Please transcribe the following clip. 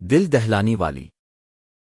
دل دہلانی والی۔